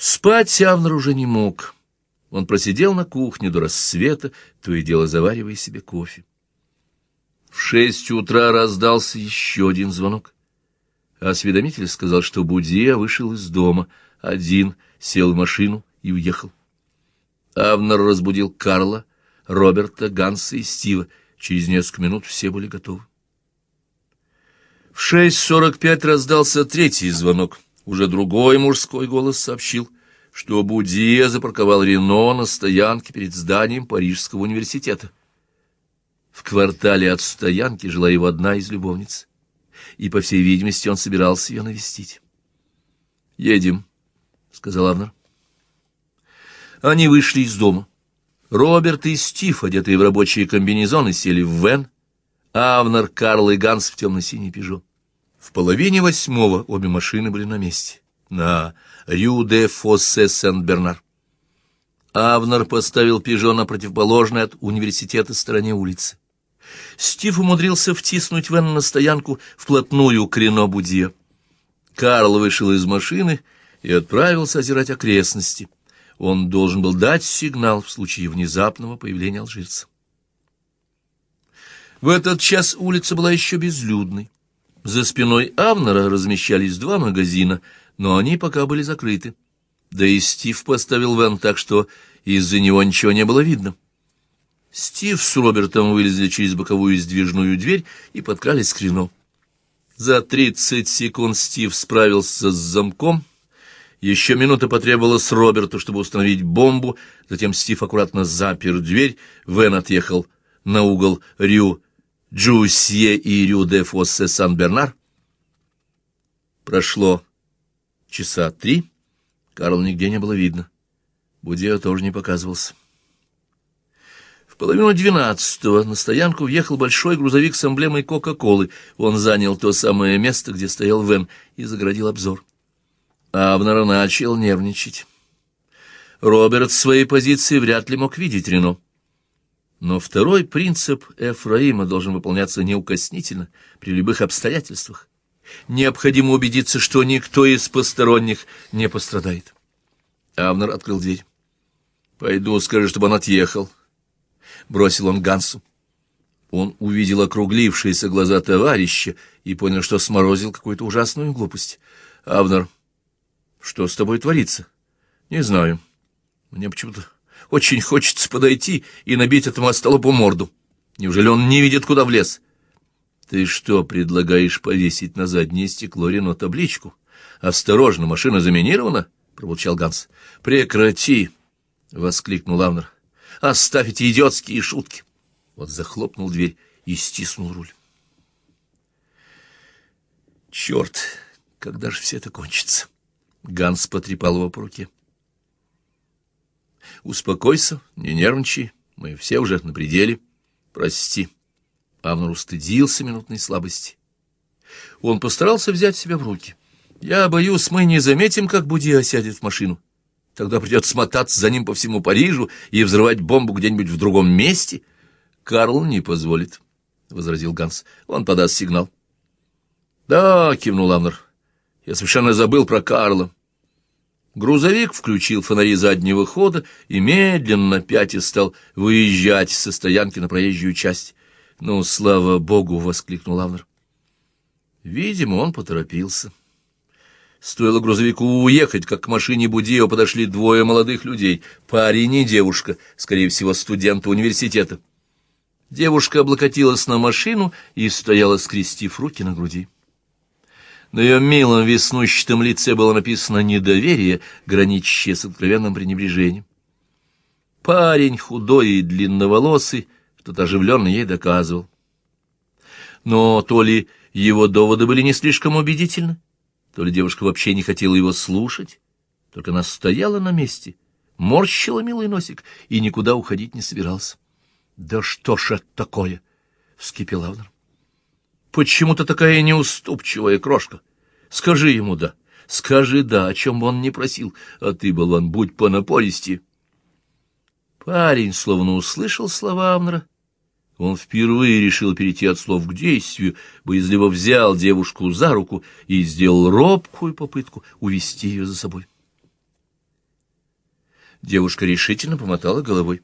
Спать Авнер уже не мог. Он просидел на кухне до рассвета, то и дело заваривая себе кофе. В шесть утра раздался еще один звонок. Осведомитель сказал, что Будия вышел из дома, один, сел в машину и уехал. Авнер разбудил Карла, Роберта, Ганса и Стива. Через несколько минут все были готовы. В шесть сорок пять раздался третий звонок. Уже другой мужской голос сообщил, что Будия запарковал Рено на стоянке перед зданием Парижского университета. В квартале от стоянки жила его одна из любовниц, и, по всей видимости, он собирался ее навестить. «Едем», — сказал Авнер. Они вышли из дома. Роберт и Стив, одетые в рабочие комбинезоны, сели в вен, Авнер, Карл и Ганс в темно-синий пижо. В половине восьмого обе машины были на месте, на Рю-де-Фоссе-Сен-Бернар. Авнер поставил пижо на противоположной от университета стороне улицы. Стив умудрился втиснуть Вен на стоянку вплотную к Рено Будье. Карл вышел из машины и отправился озирать окрестности. Он должен был дать сигнал в случае внезапного появления алжирца. В этот час улица была еще безлюдной. За спиной Авнера размещались два магазина, но они пока были закрыты. Да и Стив поставил Вен так, что из-за него ничего не было видно. Стив с Робертом вылезли через боковую сдвижную дверь и подкрались к Рено. За тридцать секунд Стив справился с замком. Еще минута потребовалась Роберту, чтобы установить бомбу. Затем Стив аккуратно запер дверь. Вен отъехал на угол Рю Джусье и Рю де Фоссе Сан-Бернар. Прошло часа три. Карла нигде не было видно. Будео тоже не показывался половину двенадцатого на стоянку въехал большой грузовик с эмблемой Кока-Колы. Он занял то самое место, где стоял Вен, и заградил обзор. Абнер начал нервничать. Роберт с своей позиции вряд ли мог видеть Рено. Но второй принцип Эфраима должен выполняться неукоснительно при любых обстоятельствах. Необходимо убедиться, что никто из посторонних не пострадает. Авнер открыл дверь. «Пойду, скажи, чтобы он отъехал», бросил он Гансу. Он увидел округлившиеся глаза товарища и понял, что сморозил какую-то ужасную глупость. «Авнер, что с тобой творится?» «Не знаю. Мне почему-то очень хочется подойти и набить этому остолопу морду. Неужели он не видит, куда влез?» «Ты что, предлагаешь повесить на заднее стекло Рено табличку? Осторожно, машина заминирована?» — пробурчал Ганс. «Прекрати!» — воскликнул Авнер. Оставите идиотские шутки. Вот захлопнул дверь и стиснул руль. Черт, когда же все это кончится? Ганс потрепал его по руке. Успокойся, не нервничай, мы все уже на пределе. Прости. Авнер устыдился минутной слабости. Он постарался взять себя в руки. Я боюсь, мы не заметим, как Буди осядет в машину. Тогда придется смотаться за ним по всему Парижу и взрывать бомбу где-нибудь в другом месте. Карл не позволит, — возразил Ганс. Он подаст сигнал. Да, — кивнул Амнер. Я совершенно забыл про Карла. Грузовик включил фонари заднего хода и медленно пятя стал выезжать со стоянки на проезжую часть. «Ну, слава богу!» — воскликнул Авнер. Видимо, он поторопился. Стоило грузовику уехать, как к машине Будио подошли двое молодых людей, парень и девушка, скорее всего, студенты университета. Девушка облокотилась на машину и стояла, скрестив руки на груди. На ее милом веснущатом лице было написано «недоверие», граничащее с откровенным пренебрежением. Парень, худой и длинноволосый, что-то оживленно ей доказывал. Но то ли его доводы были не слишком убедительны, то ли девушка вообще не хотела его слушать, только она стояла на месте, морщила милый носик и никуда уходить не собирался. «Да что ж это такое?» — вскипел Авнер. «Почему ты такая неуступчивая крошка? Скажи ему «да». Скажи «да», о чем бы он не просил, а ты, болван, будь понапористее». Парень словно услышал слова Авнера он впервые решил перейти от слов к действию, боязливо взял девушку за руку и сделал робкую попытку увести ее за собой. Девушка решительно помотала головой.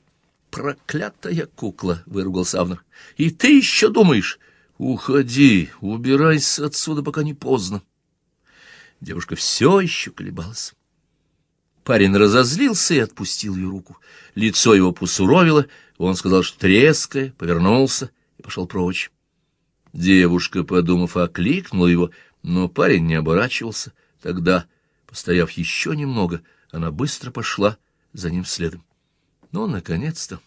«Проклятая кукла!» — выругался Авнер. «И ты еще думаешь? Уходи, убирайся отсюда, пока не поздно!» Девушка все еще колебалась. Парень разозлился и отпустил ее руку. Лицо его посуровило, он сказал, что треская, повернулся и пошел прочь. Девушка, подумав, окликнула его, но парень не оборачивался. Тогда, постояв еще немного, она быстро пошла за ним следом. Ну, наконец-то,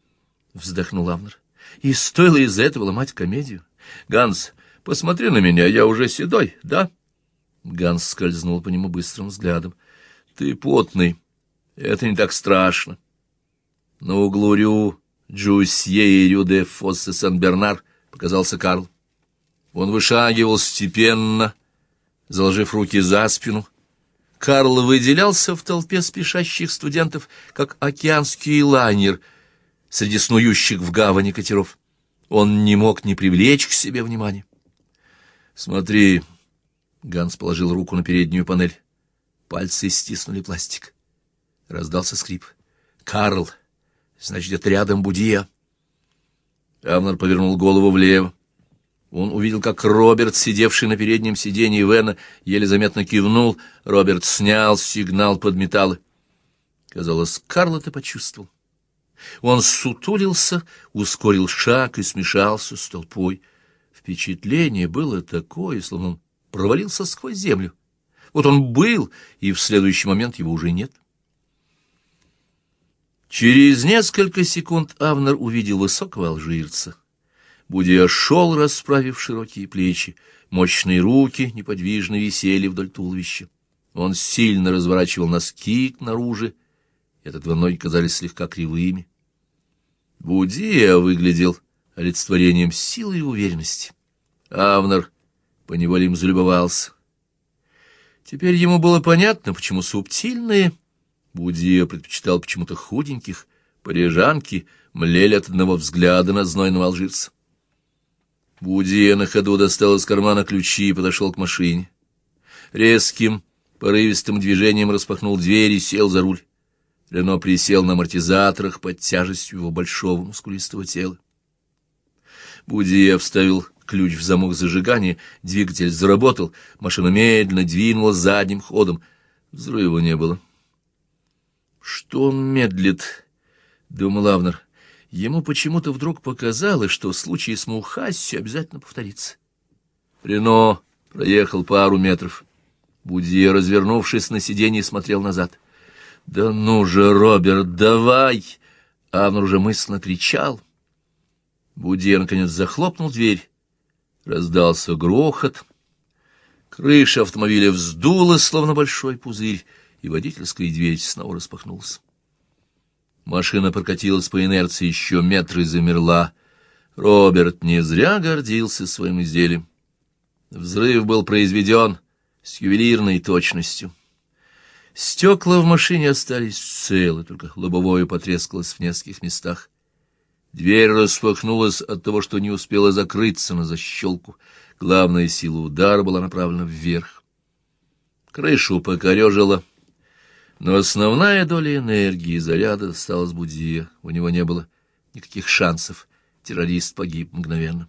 — вздохнул Авнер. И стоило из-за этого ломать комедию. Ганс, посмотри на меня, я уже седой, да? Ганс скользнул по нему быстрым взглядом. Ты потный, это не так страшно. На углу Рю, Джусье и Рю де Фоссе Сан-Бернар показался Карл. Он вышагивал степенно, заложив руки за спину, Карл выделялся в толпе спешащих студентов, как океанский лайнер среди снующих в гавани катеров. Он не мог не привлечь к себе внимания. «Смотри», — Ганс положил руку на переднюю панель. Пальцы стиснули пластик. Раздался скрип. «Карл! Значит, это рядом Будия!» Авнер повернул голову влево. Он увидел, как Роберт, сидевший на переднем сиденье Вена, еле заметно кивнул. Роберт снял сигнал под металлы. Казалось, Карл это почувствовал. Он сутулился, ускорил шаг и смешался с толпой. Впечатление было такое, словно он провалился сквозь землю. Вот он был, и в следующий момент его уже нет. Через несколько секунд Авнер увидел высокого алжирца. Будя шел, расправив широкие плечи, мощные руки неподвижно висели вдоль туловища. Он сильно разворачивал носки наружу, и от казались слегка кривыми. Будия выглядел олицетворением силы и уверенности. Авнер поневоле им залюбовался. Теперь ему было понятно, почему субтильные Будия предпочитал почему-то худеньких, парижанки млели от одного взгляда на знойного алжирца. Будия на ходу достал из кармана ключи и подошел к машине. Резким, порывистым движением распахнул дверь и сел за руль. Рено присел на амортизаторах под тяжестью его большого мускулистого тела. Будия вставил ключ в замок зажигания, двигатель заработал, машина медленно двинулась задним ходом. Взрыва не было. «Что он медлит?» — думал Авнер. Ему почему-то вдруг показалось, что случай с Мухасси обязательно повторится. Рено проехал пару метров. Будье, развернувшись на сиденье, смотрел назад. «Да ну же, Роберт, давай!» Авнер уже мысленно кричал. Будье, наконец, захлопнул дверь. Раздался грохот. Крыша автомобиля вздулась, словно большой пузырь, и водительская дверь снова распахнулась. Машина прокатилась по инерции еще метры и замерла. Роберт не зря гордился своим изделием. Взрыв был произведен с ювелирной точностью. Стекла в машине остались целы, только лобовое потрескалось в нескольких местах. Дверь распахнулась от того, что не успела закрыться на защелку. Главная сила удара была направлена вверх. Крышу покорежила но основная доля энергии и заряда досталась Будье. У него не было никаких шансов. Террорист погиб мгновенно.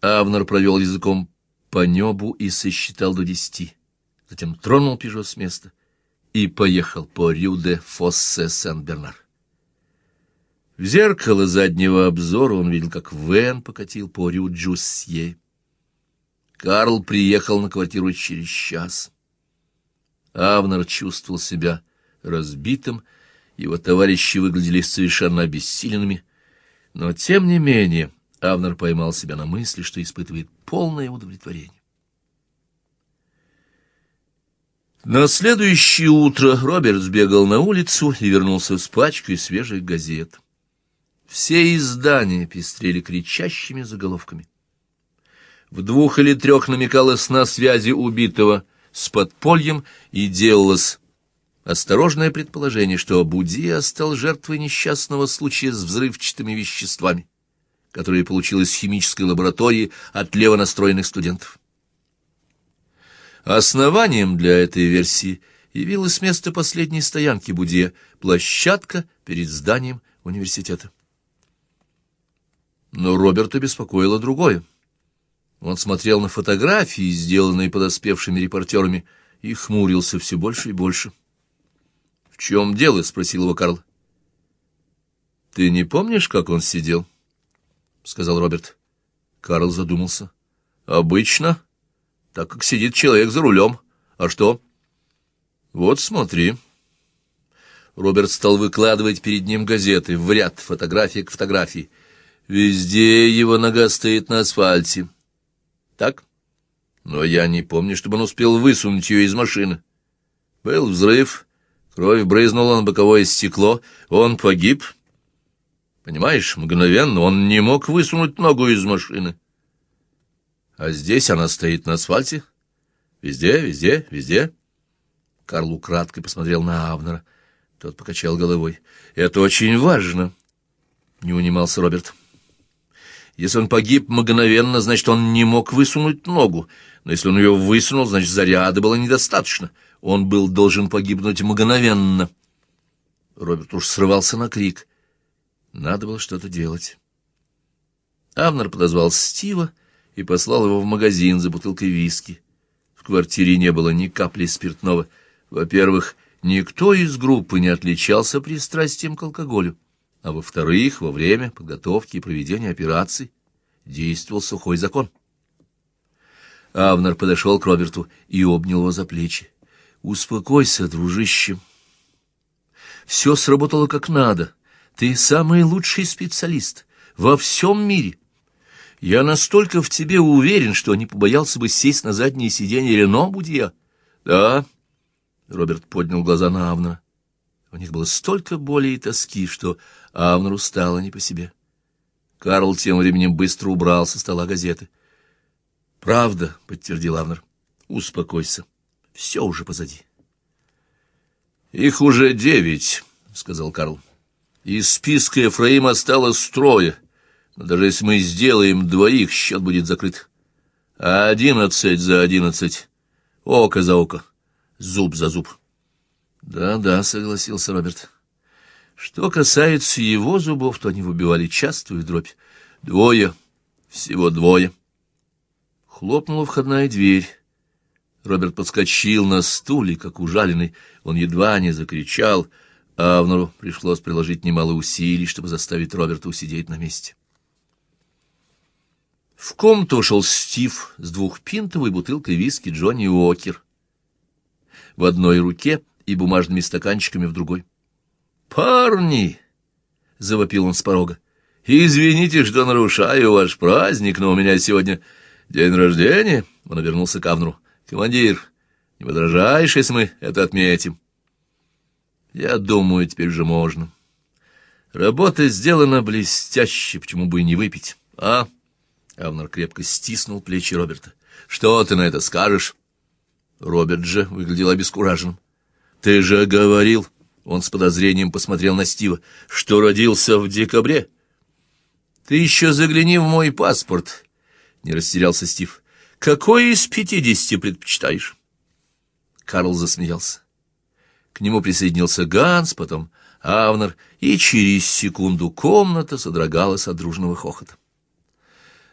Авнер провел языком по небу и сосчитал до десяти. Затем тронул Пежо с места и поехал по Рюде Фоссе Сен-Бернар. В зеркало заднего обзора он видел, как Вен покатил по Рю Джусье. Карл приехал на квартиру через час. Авнер чувствовал себя разбитым, его товарищи выглядели совершенно обессиленными, но, тем не менее, Авнер поймал себя на мысли, что испытывает полное удовлетворение. На следующее утро Роберт сбегал на улицу и вернулся с пачкой свежих газет. Все издания пестрели кричащими заголовками. В двух или трех намекалось на связи убитого с подпольем и делалось осторожное предположение, что Будия стал жертвой несчастного случая с взрывчатыми веществами, которые получил из химической лаборатории от левонастроенных студентов. Основанием для этой версии явилось место последней стоянки Будье, площадка перед зданием университета. Но Роберта беспокоило другое. Он смотрел на фотографии, сделанные подоспевшими репортерами, и хмурился все больше и больше. — В чем дело? — спросил его Карл. — Ты не помнишь, как он сидел? — сказал Роберт. Карл задумался. — Обычно, так как сидит человек за рулем. А что? — Вот смотри. Роберт стал выкладывать перед ним газеты в ряд, фотографии к фотографии. Везде его нога стоит на асфальте. Так? Но я не помню, чтобы он успел высунуть ее из машины. Был взрыв, кровь брызнула на боковое стекло, он погиб. Понимаешь, мгновенно он не мог высунуть ногу из машины. А здесь она стоит на асфальте. Везде, везде, везде. Карл украдкой посмотрел на Авнера. Тот покачал головой. «Это очень важно», — не унимался Роберт. Если он погиб мгновенно, значит, он не мог высунуть ногу. Но если он ее высунул, значит, заряда было недостаточно. Он был должен погибнуть мгновенно. Роберт уж срывался на крик. Надо было что-то делать. Авнер подозвал Стива и послал его в магазин за бутылкой виски. В квартире не было ни капли спиртного. Во-первых, никто из группы не отличался пристрастием к алкоголю а во-вторых, во время подготовки и проведения операций действовал сухой закон. Авнер подошел к Роберту и обнял его за плечи. «Успокойся, дружище. Все сработало как надо. Ты самый лучший специалист во всем мире. Я настолько в тебе уверен, что не побоялся бы сесть на заднее сиденье Рено, будь я». «Да?» — Роберт поднял глаза на Авнера. У них было столько боли и тоски, что Авнеру стало не по себе. Карл тем временем быстро убрал со стола газеты. «Правда», — подтвердил Авнер, — «успокойся, все уже позади». «Их уже девять», — сказал Карл. «Из списка Ефраима осталось трое, но даже если мы сделаем двоих, счет будет закрыт. Одиннадцать за одиннадцать, око за око, зуб за зуб». «Да-да», — согласился Роберт. «Что касается его зубов, то они выбивали частую дробь. Двое, всего двое». Хлопнула входная дверь. Роберт подскочил на стуле, как ужаленный. Он едва не закричал. Авнеру пришлось приложить немало усилий, чтобы заставить Роберта усидеть на месте. В комнату ушел Стив с двухпинтовой бутылкой виски Джонни Уокер. В одной руке и бумажными стаканчиками в другой. «Парни!» — завопил он с порога. «Извините, что нарушаю ваш праздник, но у меня сегодня день рождения». Он обернулся к Авнеру. «Командир, не возражаешь, если мы это отметим?» «Я думаю, теперь уже можно. Работа сделана блестяще, почему бы и не выпить, а?» Авнер крепко стиснул плечи Роберта. «Что ты на это скажешь?» Роберт же выглядел обескураженным. «Ты же говорил...» — он с подозрением посмотрел на Стива. «Что родился в декабре?» «Ты еще загляни в мой паспорт», — не растерялся Стив. «Какой из пятидесяти предпочитаешь?» Карл засмеялся. К нему присоединился Ганс, потом Авнер, и через секунду комната содрогалась от дружного хохота.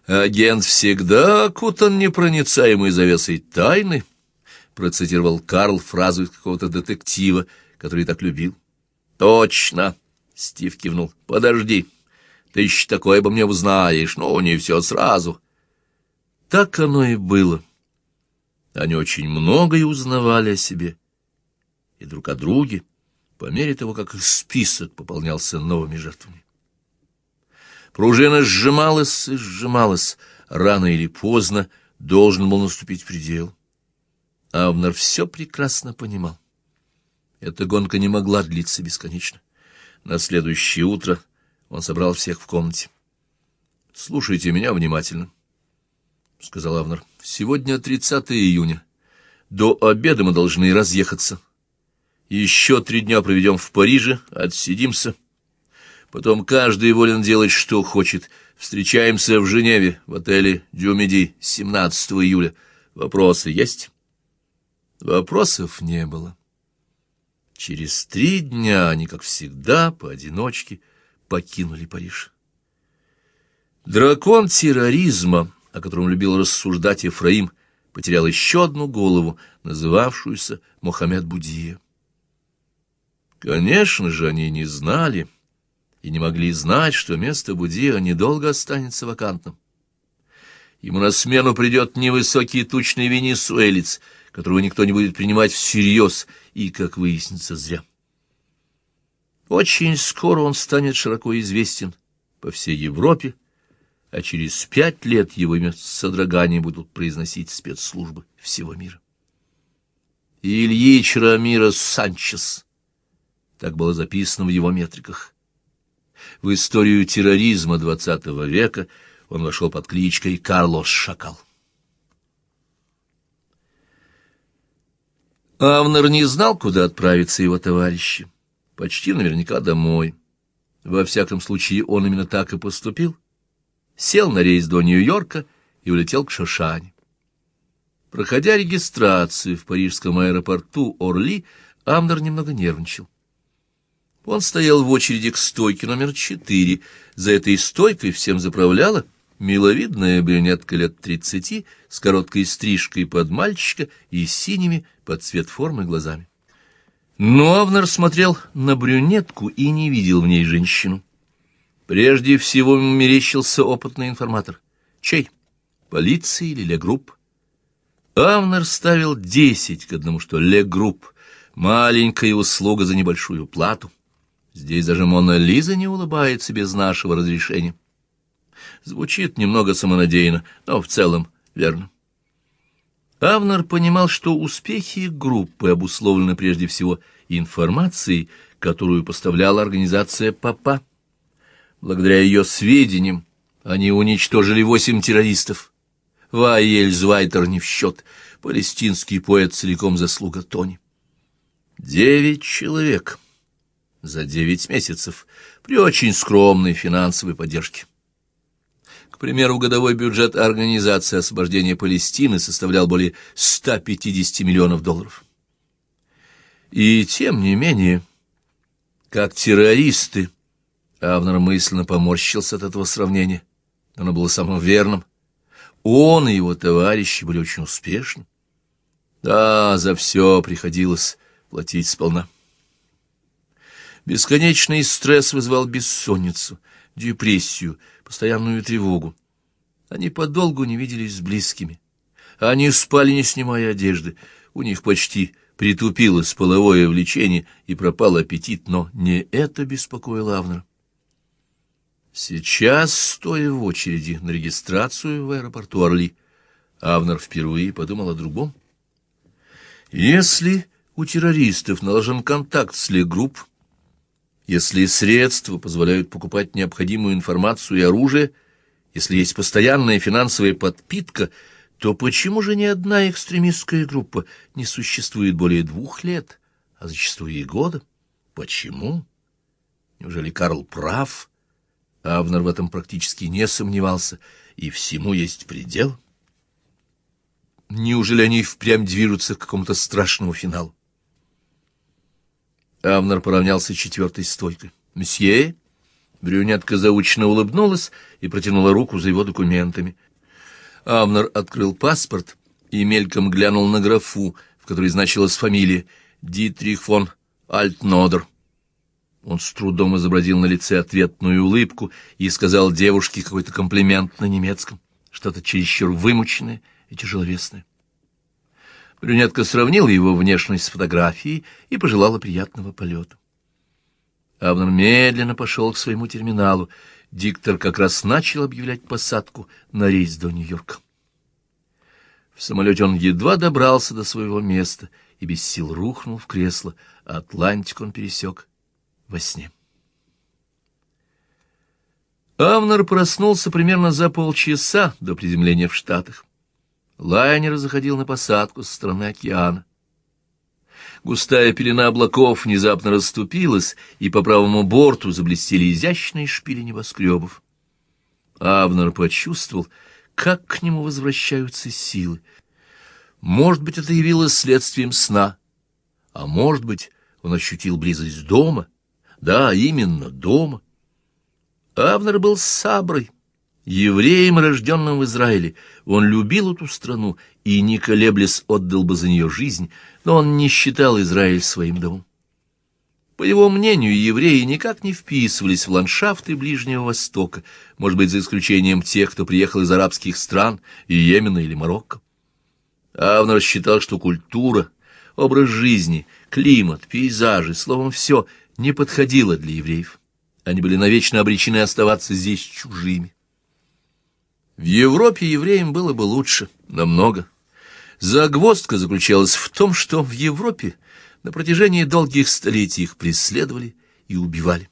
«Агент всегда окутан непроницаемой завесой тайны», процитировал Карл фразу из какого-то детектива, который так любил. «Точно!» — Стив кивнул. «Подожди, ты еще такое обо мне узнаешь, но не все сразу». Так оно и было. Они очень многое узнавали о себе и друг о друге, по мере того, как их список пополнялся новыми жертвами. Пружина сжималась и сжималась, рано или поздно должен был наступить предел. Авнер все прекрасно понимал. Эта гонка не могла длиться бесконечно. На следующее утро он собрал всех в комнате. — Слушайте меня внимательно, — сказал Авнер. — Сегодня 30 июня. До обеда мы должны разъехаться. Еще три дня проведем в Париже, отсидимся. Потом каждый волен делать, что хочет. Встречаемся в Женеве, в отеле «Дюмеди» 17 июля. Вопросы есть? Вопросов не было. Через три дня они, как всегда, поодиночке покинули Париж. Дракон терроризма, о котором любил рассуждать Ефраим, потерял еще одну голову, называвшуюся Мохаммед Будия. Конечно же, они не знали и не могли знать, что место Будия недолго останется вакантным. Ему на смену придет невысокий тучный венесуэлец, которого никто не будет принимать всерьез и, как выяснится, зря. Очень скоро он станет широко известен по всей Европе, а через пять лет его имя с содроганием будут произносить спецслужбы всего мира. Ильич Рамирос Санчес. Так было записано в его метриках. В историю терроризма XX века он вошел под кличкой Карлос Шакал. Авнер не знал, куда отправиться его товарищи. Почти наверняка домой. Во всяком случае, он именно так и поступил сел на рейс до Нью-Йорка и улетел к Шошане. Проходя регистрацию в парижском аэропорту Орли, Амнер немного нервничал. Он стоял в очереди к стойке номер четыре. За этой стойкой всем заправляла миловидная брюнетка лет тридцати с короткой стрижкой под мальчика и синими под цвет формы глазами. Но Авнер смотрел на брюнетку и не видел в ней женщину. Прежде всего ему мерещился опытный информатор. Чей? Полиции или Легрупп? Авнер ставил десять к одному, что Легрупп — маленькая услуга за небольшую плату. Здесь даже Мона Лиза не улыбается без нашего разрешения. Звучит немного самонадеянно, но в целом верно. Авнер понимал, что успехи группы обусловлены прежде всего информацией, которую поставляла организация ПАПА. Благодаря ее сведениям они уничтожили восемь террористов. Вайель Звайтер не в счет. Палестинский поэт целиком заслуга Тони. Девять человек за девять месяцев при очень скромной финансовой поддержке. К примеру, годовой бюджет Организации освобождения Палестины составлял более 150 миллионов долларов. И тем не менее, как террористы, Авнер мысленно поморщился от этого сравнения. Оно было самым верным. Он и его товарищи были очень успешны. Да, за все приходилось платить сполна. Бесконечный стресс вызывал бессонницу, депрессию, постоянную тревогу. Они подолгу не виделись с близкими. Они спали, не снимая одежды. У них почти притупилось половое влечение и пропал аппетит, но не это беспокоило Авнера. Сейчас, стоя в очереди на регистрацию в аэропорту Орли, Авнер впервые подумал о другом. Если у террористов наложен контакт с Легрупп, если средства позволяют покупать необходимую информацию и оружие, если есть постоянная финансовая подпитка, то почему же ни одна экстремистская группа не существует более двух лет, а зачастую и года? Почему? Неужели Карл прав? Авнер в этом практически не сомневался, и всему есть предел. Неужели они впрямь движутся к какому-то страшному финалу? Авнер поравнялся четвертой стойкой. «Мсье?» Брюнетка заучно улыбнулась и протянула руку за его документами. Авнер открыл паспорт и мельком глянул на графу, в которой значилась фамилия Дитрих фон Альтнодер. Он с трудом изобразил на лице ответную улыбку и сказал девушке какой-то комплимент на немецком, что-то чересчур вымученное и тяжеловесное. Брюнетка сравнила его внешность с фотографией и пожелала приятного полета. Авнер медленно пошел к своему терминалу. Диктор как раз начал объявлять посадку на рейс до Нью-Йорка. В самолете он едва добрался до своего места и без сил рухнул в кресло, а Атлантик он пересек во сне. Авнер проснулся примерно за полчаса до приземления в Штатах. Лайнер заходил на посадку со стороны океана. Густая пелена облаков внезапно расступилась, и по правому борту заблестели изящные шпили небоскребов. Авнер почувствовал, как к нему возвращаются силы. Может быть, это явилось следствием сна, а может быть, он ощутил близость дома. Да, именно дома. Авнер был саброй, евреем, рожденным в Израиле. Он любил эту страну и, не колеблясь, отдал бы за нее жизнь, но он не считал Израиль своим домом. По его мнению, евреи никак не вписывались в ландшафты Ближнего Востока, может быть, за исключением тех, кто приехал из арабских стран, и Йемена или Марокко. Авнер считал, что культура, образ жизни, климат, пейзажи, словом, все не подходило для евреев. Они были навечно обречены оставаться здесь чужими. В Европе евреям было бы лучше, намного. Загвоздка заключалась в том, что в Европе на протяжении долгих столетий их преследовали и убивали.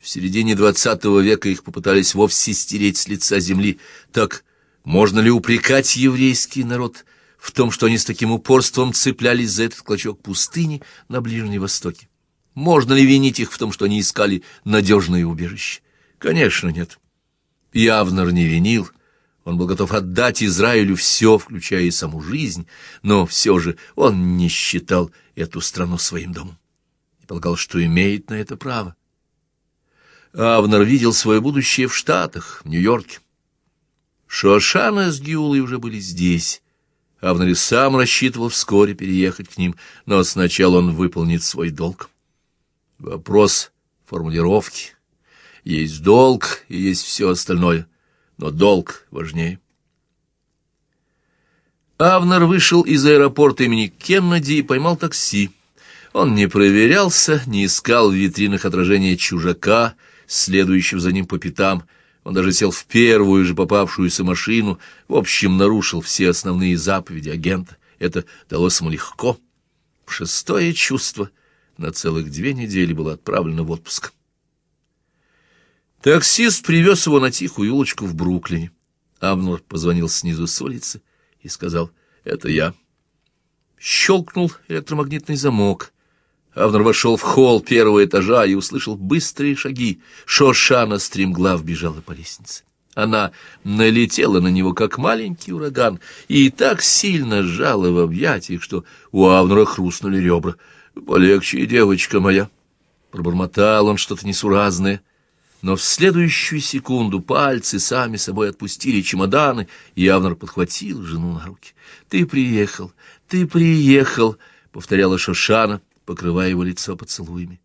В середине двадцатого века их попытались вовсе стереть с лица земли. Так можно ли упрекать еврейский народ в том, что они с таким упорством цеплялись за этот клочок пустыни на Ближнем Востоке? Можно ли винить их в том, что они искали надежное убежище? Конечно, нет. И Авнер не винил, он был готов отдать Израилю все, включая и саму жизнь, но все же он не считал эту страну своим домом и полагал, что имеет на это право. Авнер видел свое будущее в Штатах, в Нью-Йорке. Шошана с Гиулой уже были здесь. Авнер и сам рассчитывал вскоре переехать к ним, но сначала он выполнит свой долг. Вопрос формулировки. Есть долг и есть все остальное — но долг важнее. Авнер вышел из аэропорта имени Кеннеди и поймал такси. Он не проверялся, не искал в витринах отражения чужака, следующего за ним по пятам. Он даже сел в первую же попавшуюся машину, в общем, нарушил все основные заповеди агента. Это далось ему легко. Шестое чувство на целых две недели было отправлено в отпуск. Таксист привез его на тихую улочку в Бруклине. Авнур позвонил снизу с улицы и сказал «Это я». Щелкнул электромагнитный замок. Авнур вошел в холл первого этажа и услышал быстрые шаги. Шошана стремглав бежала по лестнице. Она налетела на него, как маленький ураган, и так сильно сжала в объятиях, что у Авнура хрустнули ребра. «Полегче, девочка моя!» Пробормотал он что-то несуразное — но в следующую секунду пальцы сами собой отпустили чемоданы, и Авнер подхватил жену на руки. «Ты приехал, ты приехал», — повторяла Шошана, покрывая его лицо поцелуями.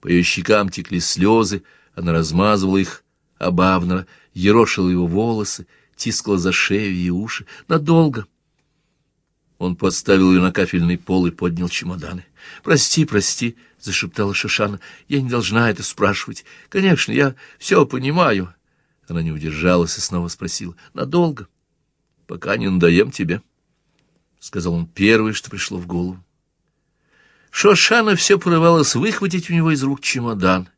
По ее щекам текли слезы, она размазывала их об Авнера, ерошила его волосы, тискала за шею и уши. Надолго. Он поставил ее на кафельный пол и поднял чемоданы. «Прости, прости», — зашептала Шишана. — Я не должна это спрашивать. Конечно, я все понимаю. Она не удержалась и снова спросила. — Надолго? — Пока не надоем тебе, — сказал он первое, что пришло в голову. Шошана все порывалась выхватить у него из рук чемодан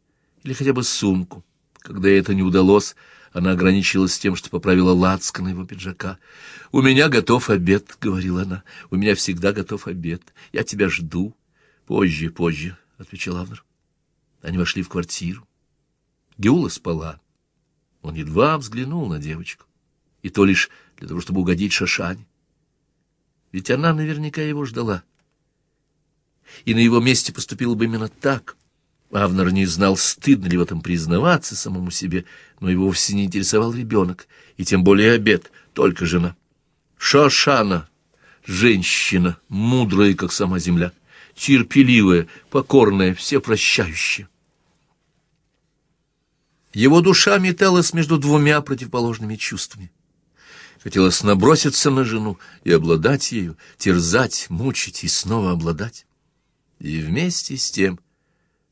или хотя бы сумку. Когда это не удалось, она ограничилась тем, что поправила лацко на его пиджака. «У меня готов обед», — говорила она. «У меня всегда готов обед. Я тебя жду. Позже, позже. — отвечал Авнер. Они вошли в квартиру. Геула спала. Он едва взглянул на девочку. И то лишь для того, чтобы угодить Шашане. Ведь она наверняка его ждала. И на его месте поступила бы именно так. Авнер не знал, стыдно ли в этом признаваться самому себе, но его вовсе не интересовал ребенок, и тем более обед, только жена. Шашана, женщина, мудрая, как сама земля терпеливая, покорная, всепрощающая. Его душа металась между двумя противоположными чувствами. Хотелось наброситься на жену и обладать ею, терзать, мучить и снова обладать. И вместе с тем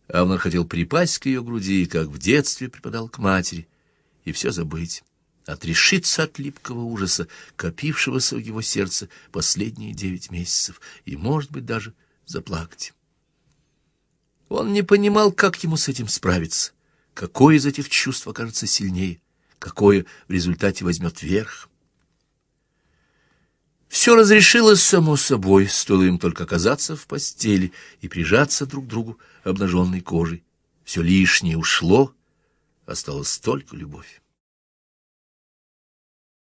Авнер хотел припасть к ее груди, как в детстве припадал к матери, и все забыть, отрешиться от липкого ужаса, копившегося в его сердце последние девять месяцев, и, может быть, даже заплакать. Он не понимал, как ему с этим справиться, какое из этих чувств окажется сильнее, какое в результате возьмет верх. Все разрешилось само собой, стоило им только оказаться в постели и прижаться друг к другу обнаженной кожей. Все лишнее ушло, осталась только любовь.